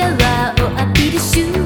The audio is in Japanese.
ャワーを浴びる瞬間